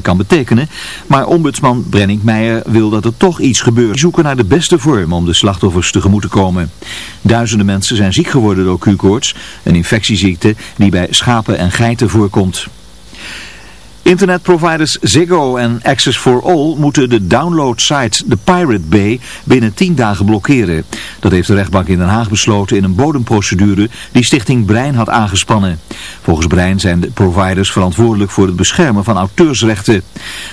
kan betekenen, maar ombudsman Brenning Meijer wil dat er toch iets gebeurt. zoeken naar de beste vorm om de slachtoffers tegemoet te komen. Duizenden mensen zijn ziek geworden door Q-koorts, een infectieziekte die bij schapen en geiten voorkomt. Internetproviders Ziggo en Access for All moeten de downloadsite The Pirate Bay binnen 10 dagen blokkeren. Dat heeft de rechtbank in Den Haag besloten in een bodemprocedure die stichting Brein had aangespannen. Volgens Brein zijn de providers verantwoordelijk voor het beschermen van auteursrechten.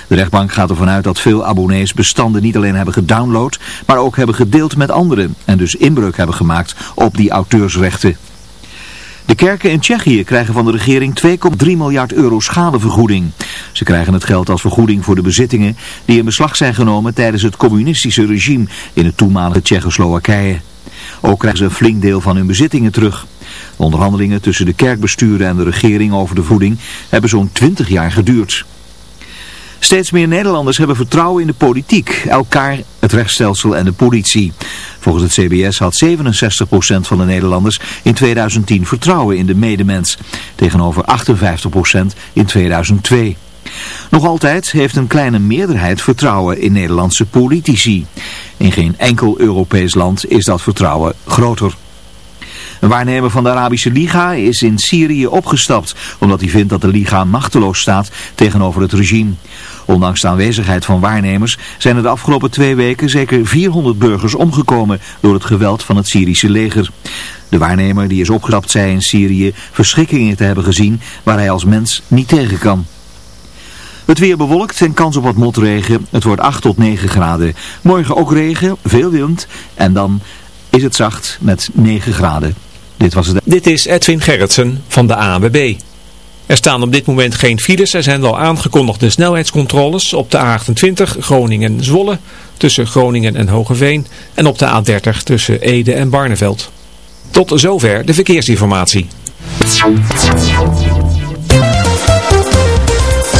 De rechtbank gaat ervan uit dat veel abonnees bestanden niet alleen hebben gedownload, maar ook hebben gedeeld met anderen en dus inbreuk hebben gemaakt op die auteursrechten. De kerken in Tsjechië krijgen van de regering 2,3 miljard euro schadevergoeding. Ze krijgen het geld als vergoeding voor de bezittingen die in beslag zijn genomen tijdens het communistische regime in het toenmalige Tsjechoslowakije. Ook krijgen ze een flink deel van hun bezittingen terug. De onderhandelingen tussen de kerkbesturen en de regering over de voeding hebben zo'n 20 jaar geduurd. Steeds meer Nederlanders hebben vertrouwen in de politiek, elkaar, het rechtsstelsel en de politie. Volgens het CBS had 67% van de Nederlanders in 2010 vertrouwen in de medemens, tegenover 58% in 2002. Nog altijd heeft een kleine meerderheid vertrouwen in Nederlandse politici. In geen enkel Europees land is dat vertrouwen groter. Een waarnemer van de Arabische Liga is in Syrië opgestapt, omdat hij vindt dat de Liga machteloos staat tegenover het regime. Ondanks de aanwezigheid van waarnemers zijn er de afgelopen twee weken zeker 400 burgers omgekomen door het geweld van het Syrische leger. De waarnemer die is opgestapt zei in Syrië verschrikkingen te hebben gezien waar hij als mens niet tegen kan. Het weer bewolkt en kans op wat motregen. Het wordt 8 tot 9 graden. Morgen ook regen, veel wind en dan is het zacht met 9 graden. Dit was het. Dit is Edwin Gerritsen van de ANWB. Er staan op dit moment geen files. Er zijn wel aangekondigde snelheidscontroles op de A28 Groningen-Zwolle tussen Groningen en Hogeveen en op de A30 tussen Ede en Barneveld. Tot zover de verkeersinformatie.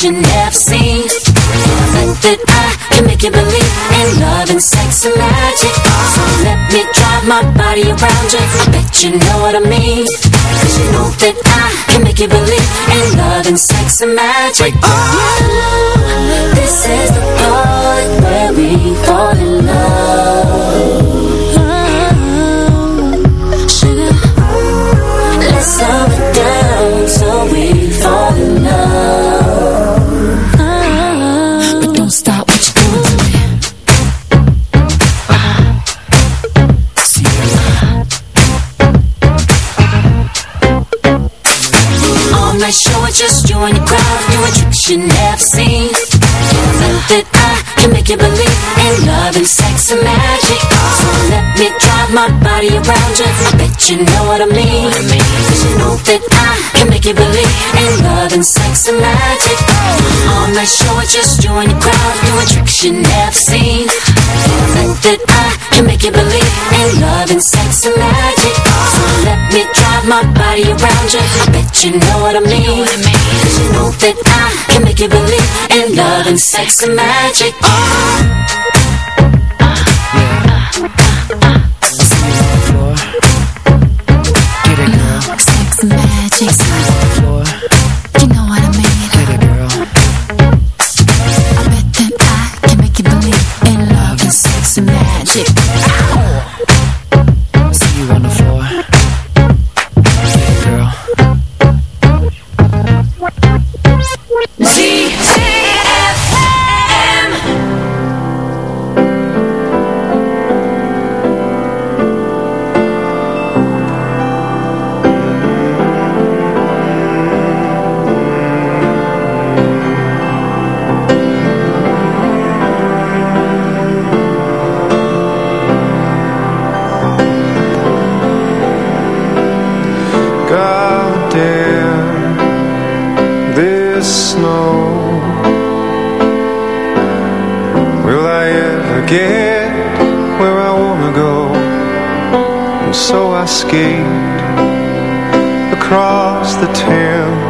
tricks you never seen. Think that I can make you believe in love and sex and magic. So let me drive my body around you. I bet you know what I mean. Cause you know that I can make you believe in love and sex and magic. Oh, you never seen. Think that I can make you believe in love and sex and magic. So let me drive my body around you. I bet you know what I mean. You know that I can make you believe in love and sex and magic. All night show is just you and your crowd doing tricks you never seen. Think that I can make you believe in love and sex and magic. So let me drive my body around you. I bet you know what I mean. Cause you know that I can make you believe in love and sex and magic. See you on the floor. You know what I mean. It, girl. I bet that I can make you believe in love and sex and magic. God damn this snow. Will I ever get where I wanna go? And so I skate across the Thames,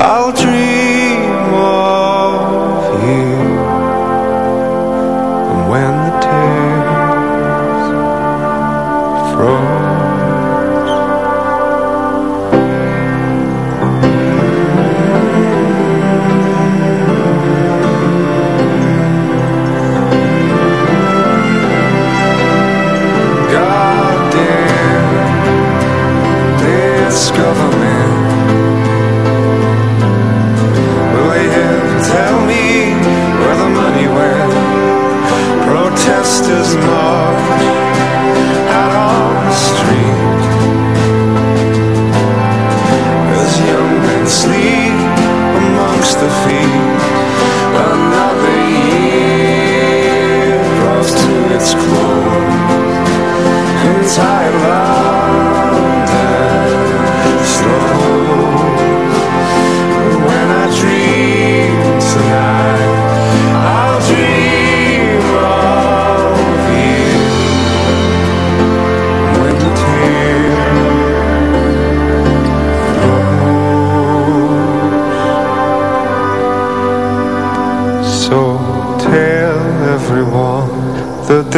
I'll dream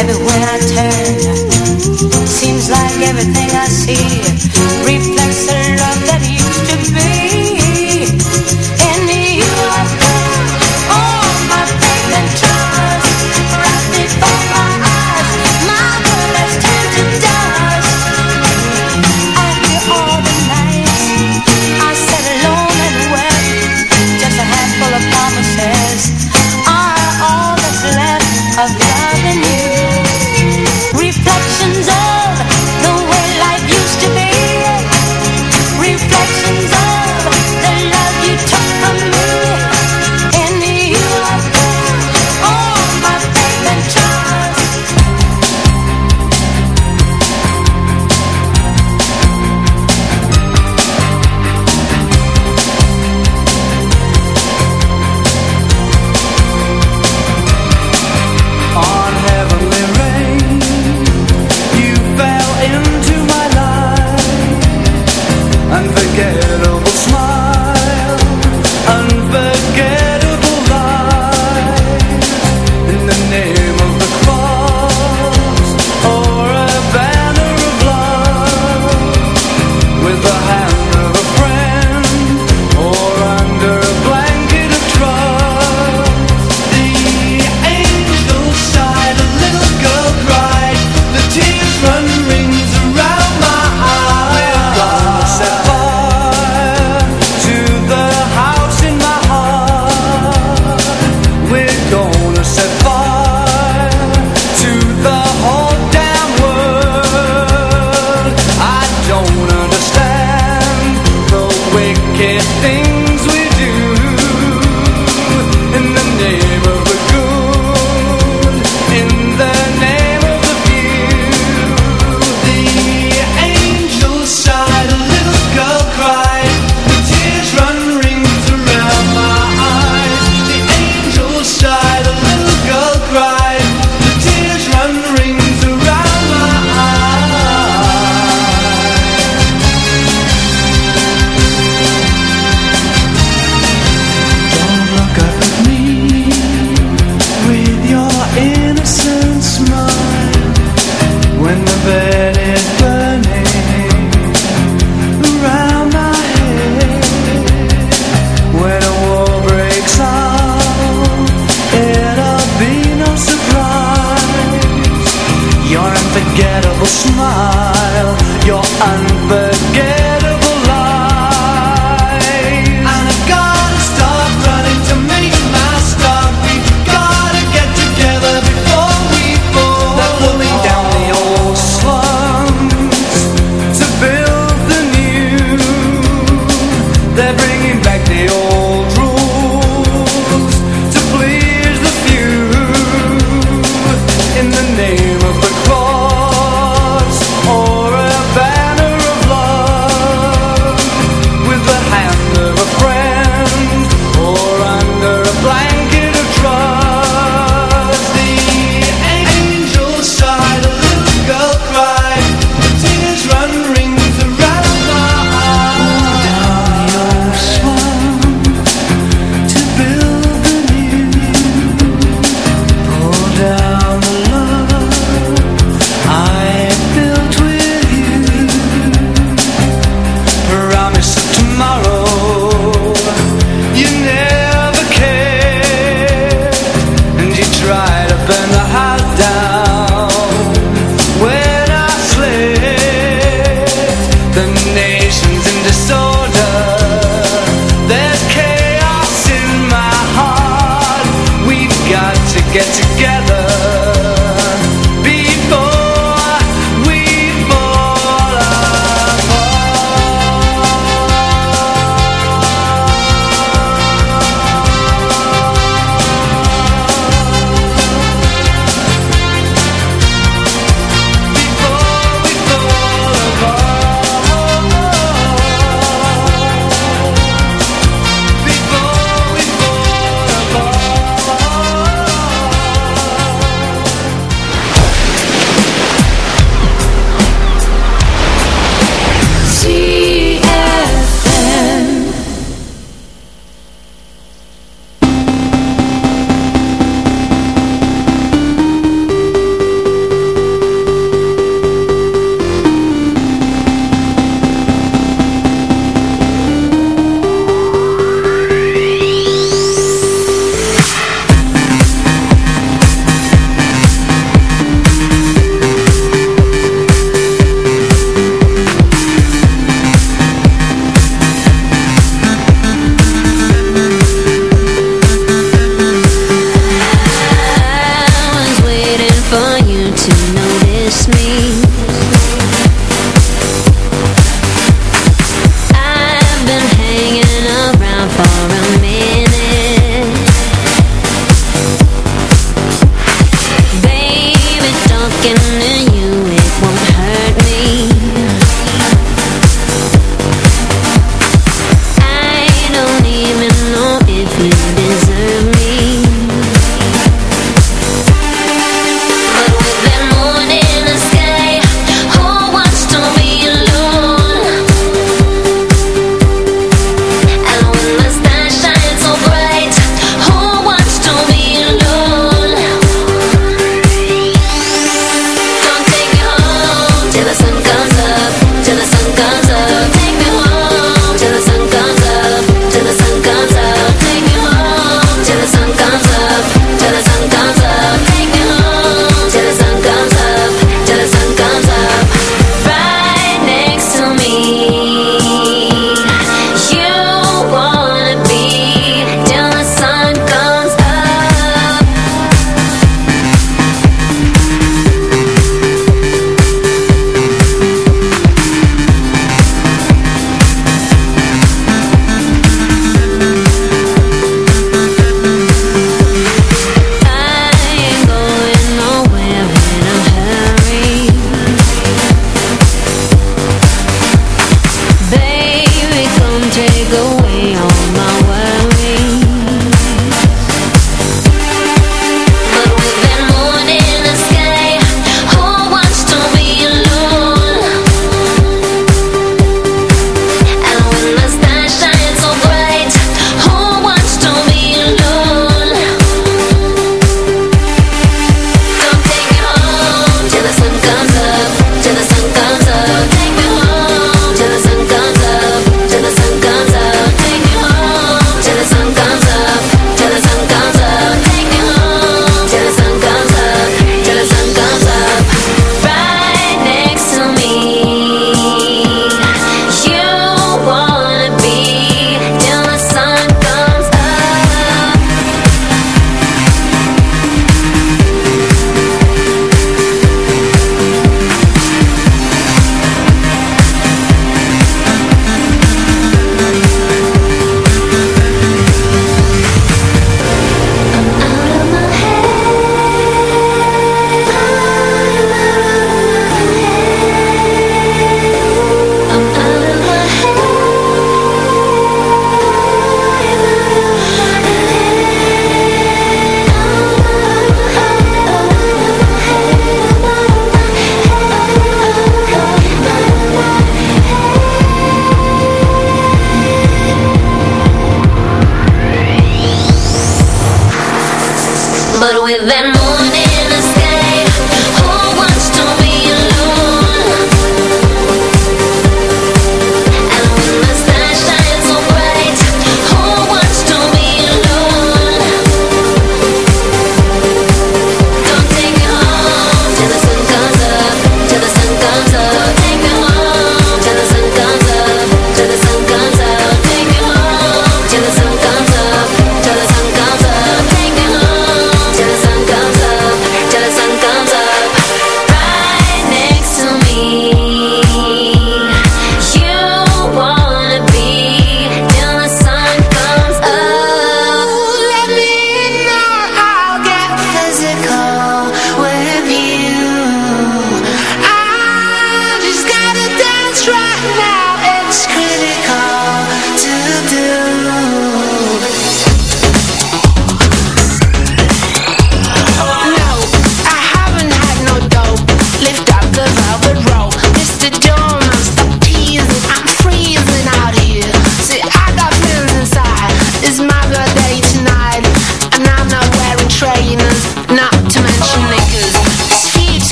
everywhere I turn. Seems like everything I see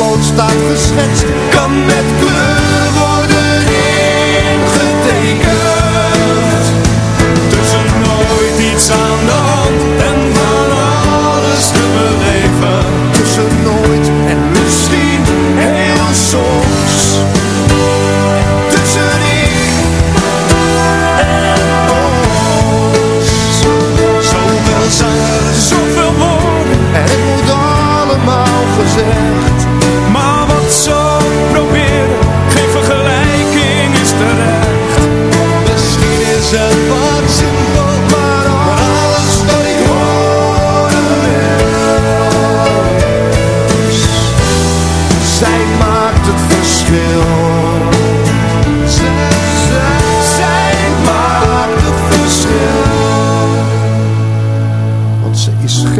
Potlood staat geschetst, kan met kleur worden ingetekend. Tussen nooit iets aan de hand en van alles te beleven. Tussen nooit en misschien heel soms. Tussen ik en ons. Zoveel zang, zoveel woorden. En het moet allemaal gezegd.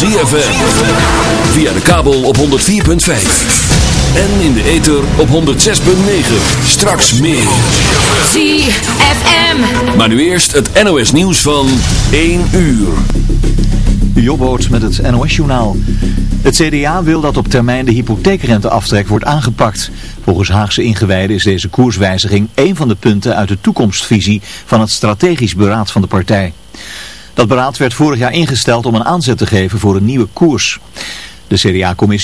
ZFM. Via de kabel op 104.5. En in de ether op 106.9. Straks meer. ZFM. Maar nu eerst het NOS nieuws van 1 uur. Jobboot met het NOS-journaal. Het CDA wil dat op termijn de hypotheekrenteaftrek wordt aangepakt. Volgens Haagse ingewijden is deze koerswijziging een van de punten uit de toekomstvisie van het strategisch beraad van de partij. Dat beraad werd vorig jaar ingesteld om een aanzet te geven voor een nieuwe koers. De CDA-commissie